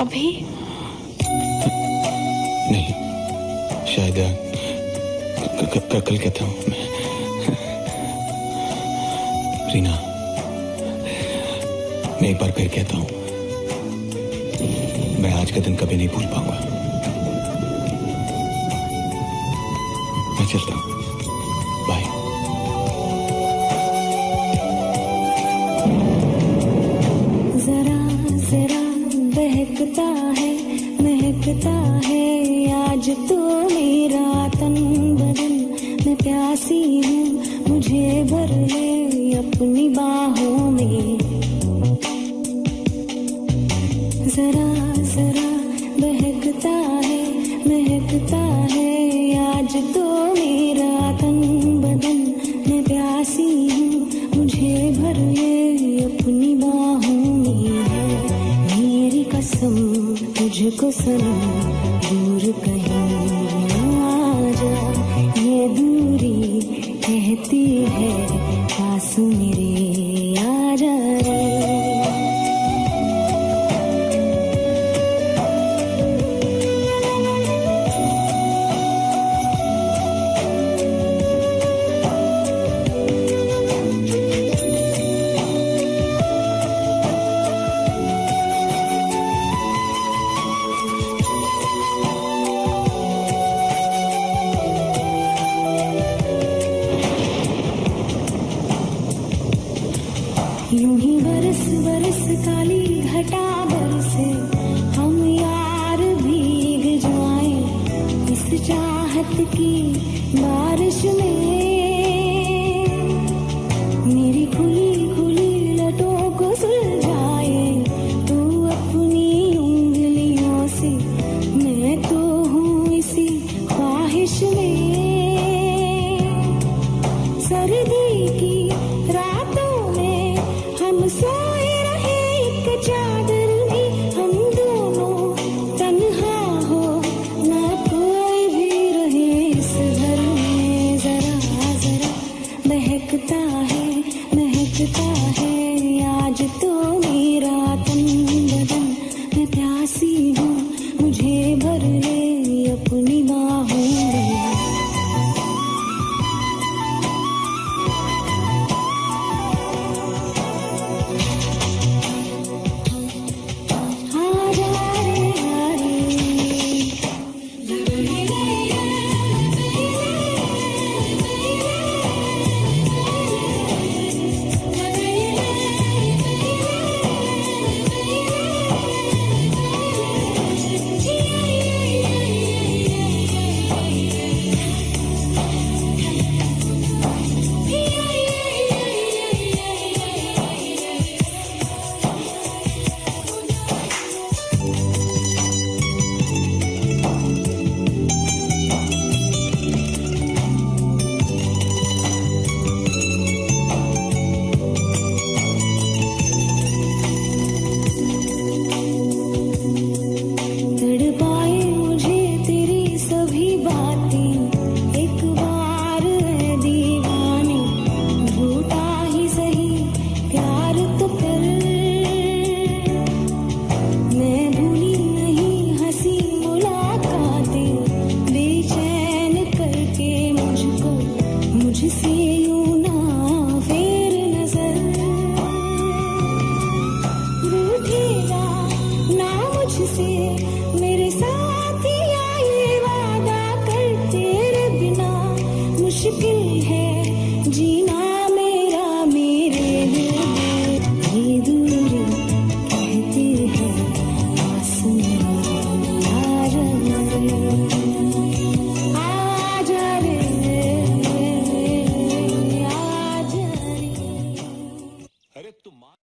अभी? नहीं, शायद कल कहता हूँ मैं। रीना, मैं एक बार फिर कहता हूँ, मैं आज का दिन कभी नहीं भूल पाऊँगा। मैं चलता हूँ। तो मेरा तन बदन, मैं प्यासी हूँ। मुझे भर ले अपनी बाहों में। जरा जरा बहकता है, महकता है। आज तो मेरा तन बदन, मैं प्यासी हूँ। मुझे भर ले अपनी बाहों में। मेरी कसम, तुझको सनम, दूर कहीं कहती है सासू मेरे यूँ ही बरस बरस काली घटा हम यार भीग इस चाहत की बारिश में। मेरी खुली खुली को सुलझाए, तू अपनी उंगलियों से। मैं तो हूँ इसी में। सर्दी है महकता है। आज तो मेरा मैं प्यासी हूँ मुझे भर ले।